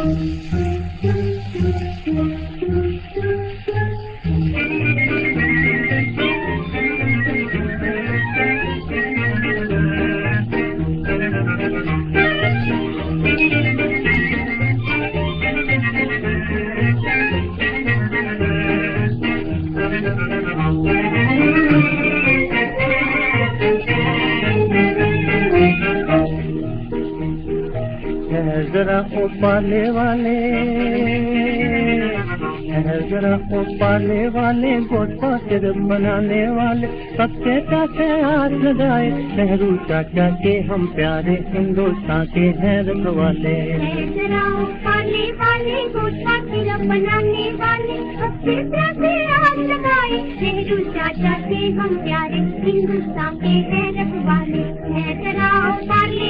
जरा ओ पाले वाले जरा ओ पाले वाले गोटा सिर बनाने वाले सबके चाचे हाथ लगाए नेहरू चाचा के हम प्यारे हिंदुस्तान के हैं रखवाले सबसे नेहरू हम प्यारे हिंदुस्तान के हैं रखवाले है जरा पाले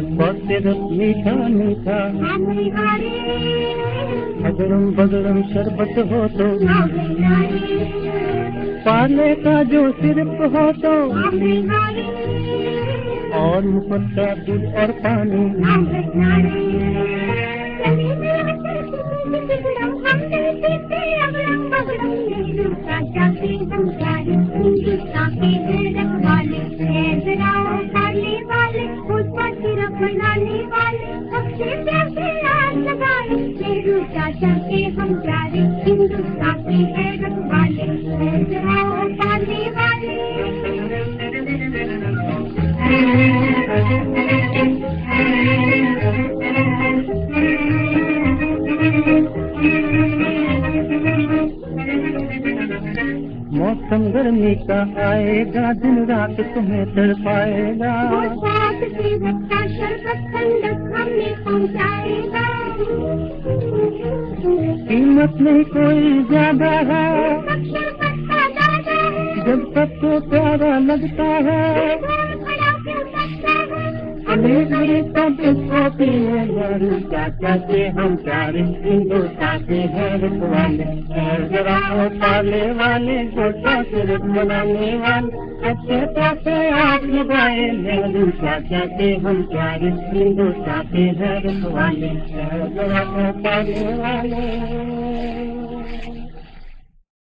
सिर मीठा मीठा। बदलम बदलम शरबत हो तो। पाले का जो सिर्फ़ हो तो। और का दूध और पानी। चाचा के हम प्यारे हिंदुस्तान के है रखवाले वाले मौसम गर्मी का आएगा दिन रात तुम्हें तड़पाएगा। कीमत नहीं कोई ज़्यादा है। जब तक तो है। जब सबको प्यारा लगता है। प्यारे हिंदुस्ताने गुवाले पाले वारे गोले कैवाे प्यारे हिंदुस्तु हर गुवाले पाल